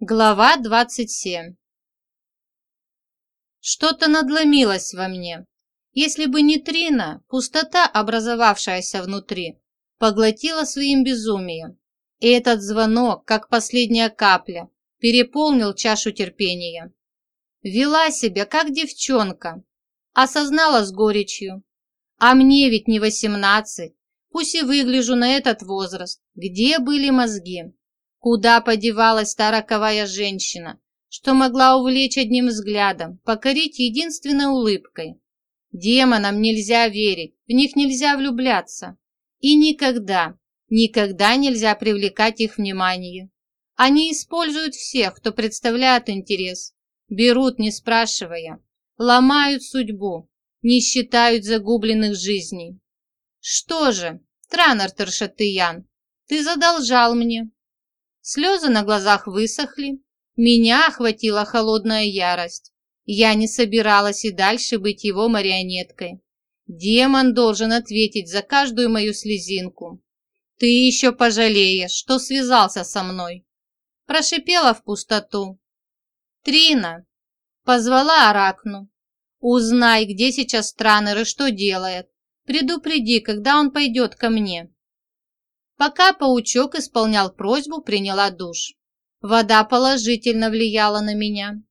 Глава 27 Что-то надломилось во мне. Если бы не Трина, пустота, образовавшаяся внутри, поглотила своим безумием. И этот звонок, как последняя капля, переполнил чашу терпения. Вела себя, как девчонка, осознала с горечью. А мне ведь не восемнадцать, пусть и выгляжу на этот возраст. Где были мозги? Куда подевалась та роковая женщина, что могла увлечь одним взглядом, покорить единственной улыбкой? Демонам нельзя верить, в них нельзя влюбляться. И никогда, никогда нельзя привлекать их внимание. Они используют всех, кто представляет интерес, берут, не спрашивая, ломают судьбу, не считают загубленных жизней. Что же, Транер Тершатыян, ты задолжал мне, Слезы на глазах высохли, меня охватила холодная ярость. Я не собиралась и дальше быть его марионеткой. Демон должен ответить за каждую мою слезинку. Ты еще пожалеешь, что связался со мной. Прошипела в пустоту. Трина. Позвала Аракну. Узнай, где сейчас Странер и что делает. Предупреди, когда он пойдет ко мне. Пока паучок исполнял просьбу, приняла душ. Вода положительно влияла на меня.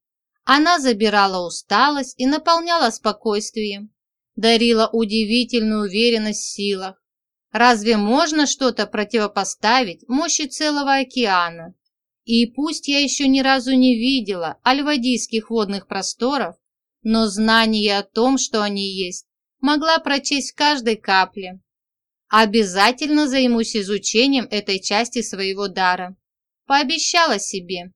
Она забирала усталость и наполняла спокойствием, дарила удивительную уверенность в силах. Разве можно что-то противопоставить мощи целого океана? И пусть я еще ни разу не видела альвадийских водных просторов, но знание о том, что они есть, могла прочесть в каждой капле. Обязательно займусь изучением этой части своего дара. Пообещала себе.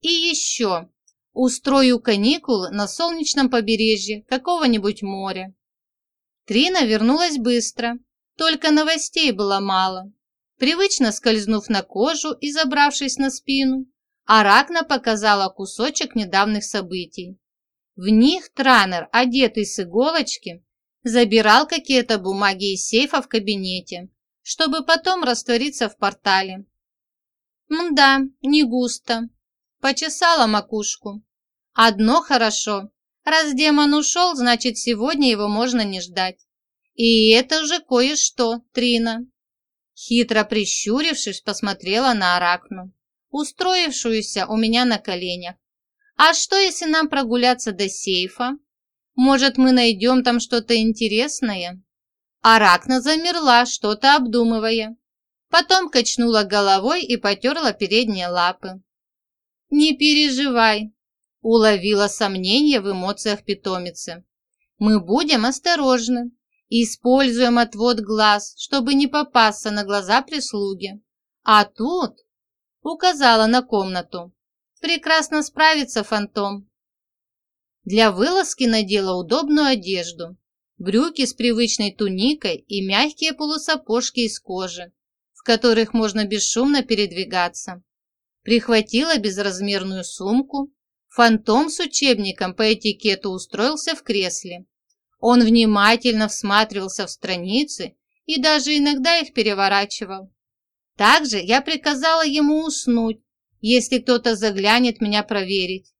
И еще. Устрою каникулы на солнечном побережье какого-нибудь моря. Трина вернулась быстро, только новостей было мало. Привычно скользнув на кожу и забравшись на спину, Аракна показала кусочек недавних событий. В них Транер, одетый с иголочки, забирал какие-то бумаги из сейфа в кабинете, чтобы потом раствориться в портале. Мда, не густо. Почесала макушку. Одно хорошо. Раз демон ушел, значит, сегодня его можно не ждать. И это уже кое-что, Трина. Хитро прищурившись, посмотрела на Аракну, устроившуюся у меня на коленях. А что, если нам прогуляться до сейфа? Может, мы найдем там что-то интересное?» Аракна замерла, что-то обдумывая. Потом качнула головой и потерла передние лапы. «Не переживай», – уловила сомнение в эмоциях питомицы. «Мы будем осторожны. Используем отвод глаз, чтобы не попасться на глаза прислуги. А тут...» – указала на комнату. «Прекрасно справится фантом. Для вылазки надела удобную одежду, брюки с привычной туникой и мягкие полусапожки из кожи, в которых можно бесшумно передвигаться. Прихватила безразмерную сумку. Фантом с учебником по этикету устроился в кресле. Он внимательно всматривался в страницы и даже иногда их переворачивал. Также я приказала ему уснуть, если кто-то заглянет меня проверить.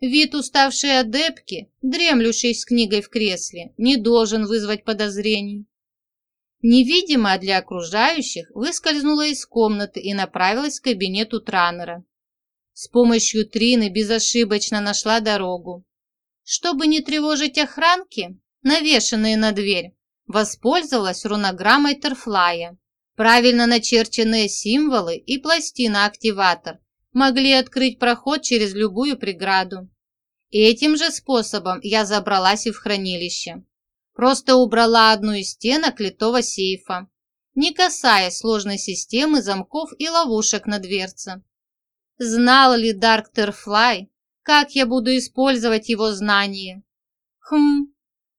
Вид уставшей адепки, дремлющей с книгой в кресле, не должен вызвать подозрений. Невидимая для окружающих, выскользнула из комнаты и направилась к кабинету Транера. С помощью Трины безошибочно нашла дорогу. Чтобы не тревожить охранки, навешанные на дверь, воспользовалась рунограммой Терфлая. Правильно начерченные символы и пластина-активатор могли открыть проход через любую преграду. Этим же способом я забралась и в хранилище. Просто убрала одну из стенок литого сейфа, не касаясь сложной системы замков и ловушек на дверце. Знал ли Дарк Терфлай, как я буду использовать его знания? Хм,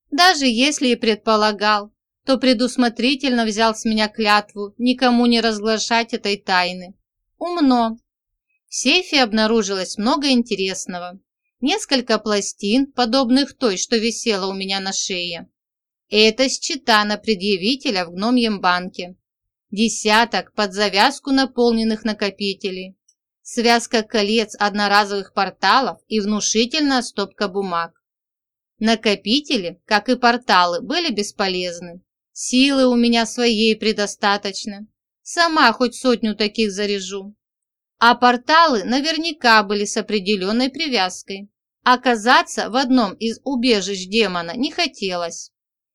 даже если и предполагал, то предусмотрительно взял с меня клятву никому не разглашать этой тайны. Умно. В сейфе обнаружилось много интересного. Несколько пластин, подобных той, что висела у меня на шее. Это счета на предъявителя в гномьем банке. Десяток под завязку наполненных накопителей. связка колец одноразовых порталов и внушительная стопка бумаг. Накопители, как и порталы, были бесполезны. Силы у меня своей предостаточно. Сама хоть сотню таких заряжу. А порталы наверняка были с определенной привязкой. Оказаться в одном из убежищ демона не хотелось.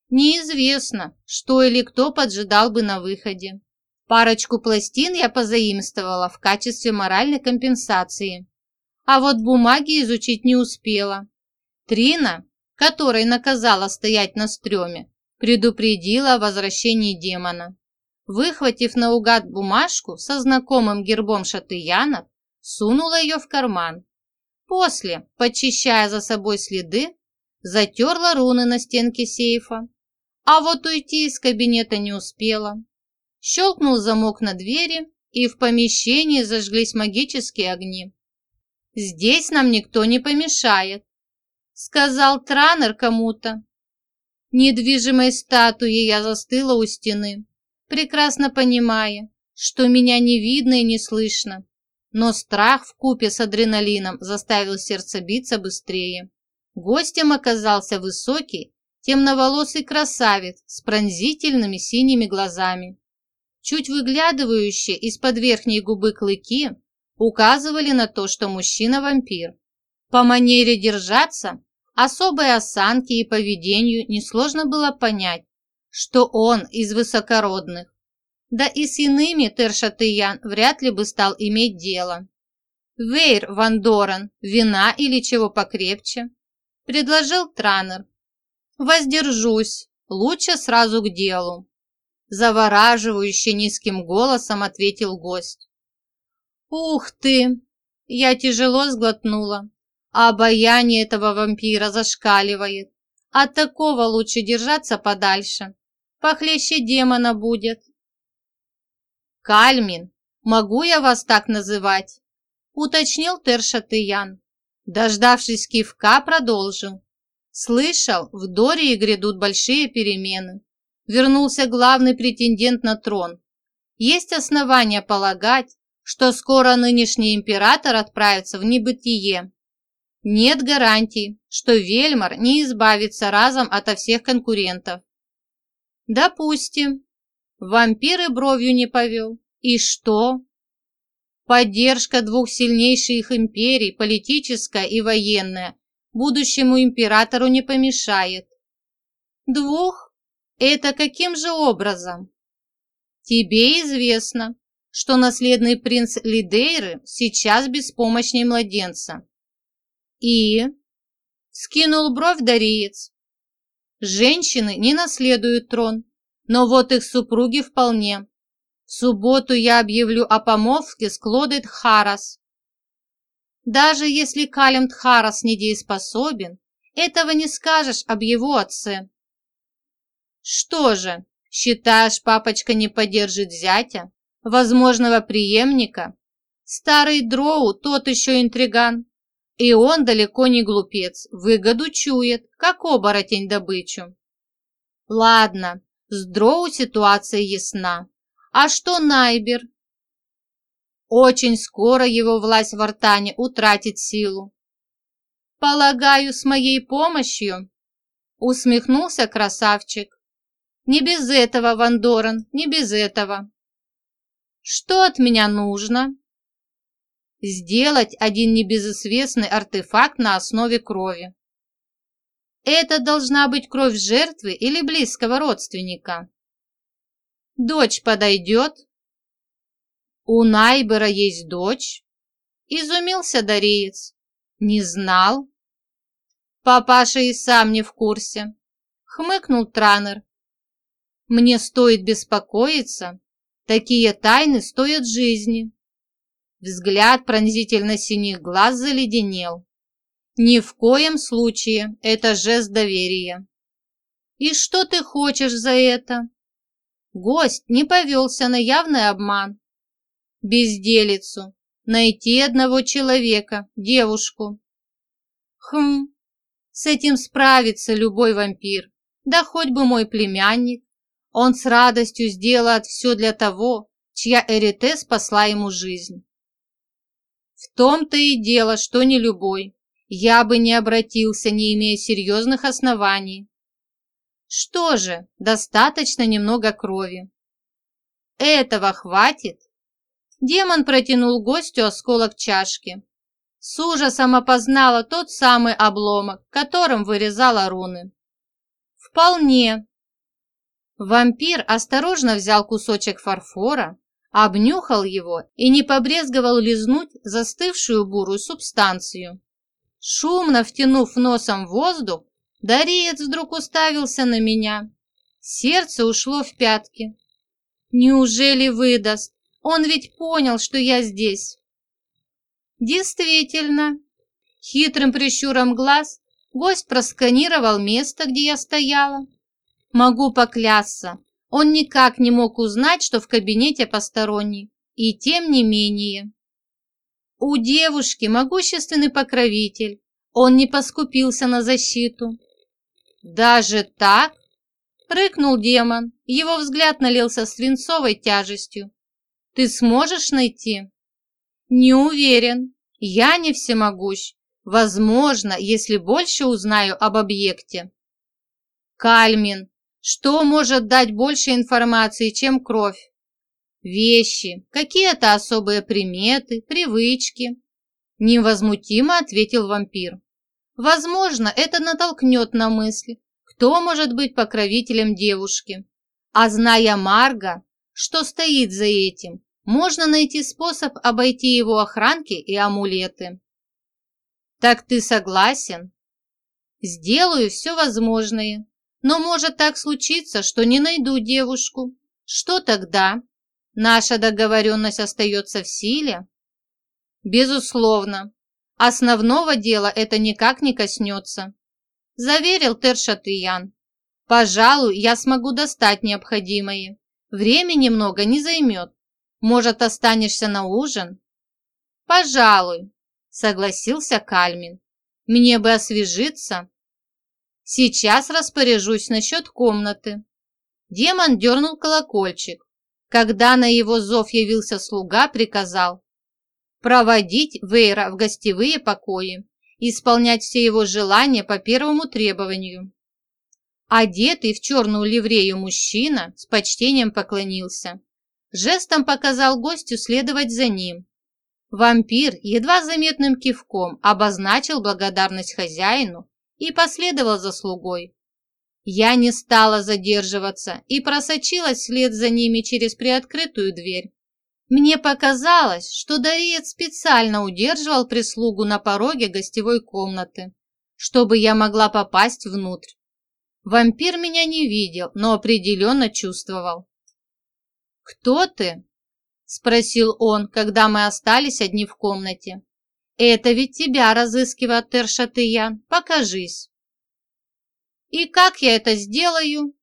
Неизвестно, что или кто поджидал бы на выходе. Парочку пластин я позаимствовала в качестве моральной компенсации. А вот бумаги изучить не успела. Трина, которой наказала стоять на стреме, предупредила о возвращении демона. Выхватив наугад бумажку со знакомым гербом шатыянов, сунула ее в карман. После, подчищая за собой следы, затерла руны на стенке сейфа. А вот уйти из кабинета не успела. Щелкнул замок на двери, и в помещении зажглись магические огни. «Здесь нам никто не помешает», — сказал Транер кому-то. Недвижимой статуей я застыла у стены, прекрасно понимая, что меня не видно и не слышно. Но страх в купе с адреналином заставил сердце биться быстрее. Гостем оказался высокий, темноволосый красавец с пронзительными синими глазами. Чуть выглядывающие из-под верхней губы клыки указывали на то, что мужчина-вампир. По манере держаться, особой осанке и поведению несложно было понять, что он из высокородных. Да и с иными Тершатыян вряд ли бы стал иметь дело. «Вейр, Ван Дорен, вина или чего покрепче?» – предложил Транер. «Воздержусь, лучше сразу к делу» завораживающе низким голосом ответил гость. «Ух ты!» Я тяжело сглотнула. А обаяние этого вампира зашкаливает. От такого лучше держаться подальше. Похлеще демона будет. «Кальмин, могу я вас так называть?» уточнил Тершатыян. Дождавшись кивка, продолжил. «Слышал, в Дории грядут большие перемены вернулся главный претендент на трон. Есть основания полагать, что скоро нынешний император отправится в небытие. Нет гарантий, что Вельмар не избавится разом ото всех конкурентов. Допустим. Вампир и бровью не повел. И что? Поддержка двух сильнейших империй, политическая и военная, будущему императору не помешает. Двух? Это каким же образом? Тебе известно, что наследный принц Лидейры сейчас беспомощней младенца. И... Скинул бровь Дариец. Женщины не наследуют трон, но вот их супруги вполне. В субботу я объявлю о помолвке с Клодет Харас. Даже если Калем Тхарас недееспособен, этого не скажешь об его отце. Что же, считаешь, папочка не поддержит зятя, возможного преемника? Старый дроу тот еще интриган. И он далеко не глупец, выгоду чует, как оборотень добычу. Ладно, с дроу ситуация ясна. А что Найбер? Очень скоро его власть в Артане утратит силу. Полагаю, с моей помощью? Усмехнулся красавчик. Не без этого, Вандоран, не без этого. Что от меня нужно? Сделать один небезызвестный артефакт на основе крови. Это должна быть кровь жертвы или близкого родственника. Дочь подойдет? У Найбера есть дочь? Изумился Дариец. Не знал? Папаша и сам не в курсе. Хмыкнул Транер мне стоит беспокоиться? Такие тайны стоят жизни. Взгляд пронзительно синих глаз заледенел. Ни в коем случае это жест доверия. И что ты хочешь за это? Гость не повелся на явный обман. Безделицу. Найти одного человека, девушку. Хм, с этим справится любой вампир. Да хоть бы мой племянник. Он с радостью сделает все для того, чья Эрите спасла ему жизнь. В том-то и дело, что не любой. Я бы не обратился, не имея серьезных оснований. Что же, достаточно немного крови. Этого хватит? Демон протянул гостю осколок чашки. С ужасом опознала тот самый обломок, которым вырезала руны. Вполне. Вампир осторожно взял кусочек фарфора, обнюхал его и не побрезговал лизнуть застывшую бурую субстанцию. Шумно втянув носом воздух, Дариец вдруг уставился на меня. Сердце ушло в пятки. Неужели выдаст? Он ведь понял, что я здесь. Действительно. Хитрым прищуром глаз гость просканировал место, где я стояла. Могу поклясться, он никак не мог узнать, что в кабинете посторонний, и тем не менее. У девушки могущественный покровитель, он не поскупился на защиту. «Даже так?» — рыкнул демон, его взгляд налился свинцовой тяжестью. «Ты сможешь найти?» «Не уверен. Я не всемогущ. Возможно, если больше узнаю об объекте». «Кальмин, что может дать больше информации, чем кровь? Вещи, какие-то особые приметы, привычки. Невозмутимо ответил вампир. Возможно, это натолкнет на мысли, кто может быть покровителем девушки. А зная Марга, что стоит за этим, можно найти способ обойти его охранки и амулеты. Так ты согласен? Сделаю все возможное, но может так случиться, что не найду девушку. Что тогда? Наша договоренность остается в силе? Безусловно. Основного дела это никак не коснется. Заверил Тершатыян. Пожалуй, я смогу достать необходимое. Времени много не займет. Может, останешься на ужин? Пожалуй, согласился Кальмин. Мне бы освежиться. Сейчас распоряжусь насчет комнаты. Демон дернул колокольчик. Когда на его зов явился слуга, приказал проводить Вейра в гостевые покои, исполнять все его желания по первому требованию. Одетый в черную ливрею мужчина с почтением поклонился. Жестом показал гостю следовать за ним. Вампир едва заметным кивком обозначил благодарность хозяину и последовал за слугой. Я не стала задерживаться и просочилась вслед за ними через приоткрытую дверь. Мне показалось, что Дариец специально удерживал прислугу на пороге гостевой комнаты, чтобы я могла попасть внутрь. Вампир меня не видел, но определенно чувствовал. «Кто ты?» – спросил он, когда мы остались одни в комнате. Это ведь тебя разыскивает Тершатыян. Покажись. И как я это сделаю?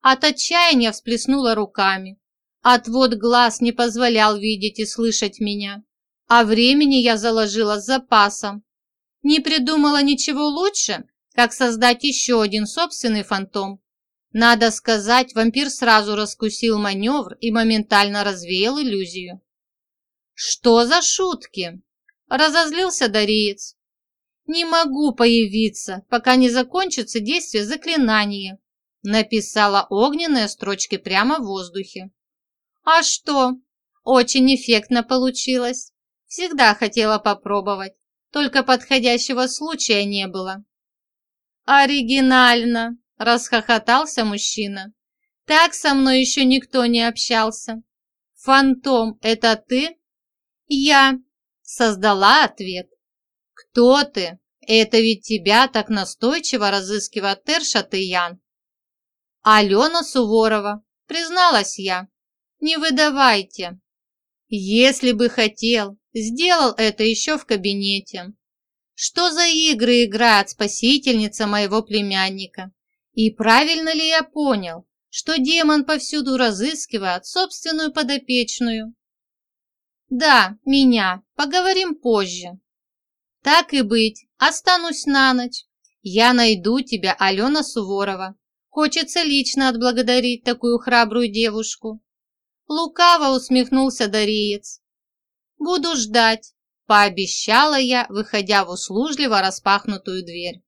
От отчаяния всплеснула руками. Отвод глаз не позволял видеть и слышать меня. А времени я заложила с запасом. Не придумала ничего лучше, как создать еще один собственный фантом. Надо сказать, вампир сразу раскусил маневр и моментально развеял иллюзию. Что за шутки? Разозлился Дариец. «Не могу появиться, пока не закончится действие заклинания», написала огненные строчки прямо в воздухе. «А что? Очень эффектно получилось. Всегда хотела попробовать, только подходящего случая не было». «Оригинально!» – расхохотался мужчина. «Так со мной еще никто не общался. Фантом – это ты?» «Я», создала ответ. «Кто ты? Это ведь тебя так настойчиво разыскивает Терша Тыян». «Алена Суворова», призналась я. «Не выдавайте». «Если бы хотел, сделал это еще в кабинете». Что за игры играет спасительница моего племянника? И правильно ли я понял, что демон повсюду разыскивает собственную подопечную? «Да, меня. Поговорим позже». «Так и быть, останусь на ночь. Я найду тебя, Алена Суворова. Хочется лично отблагодарить такую храбрую девушку». Лукаво усмехнулся Дариец. «Буду ждать. пообещала я, выходя в услужливо распахнутую дверь.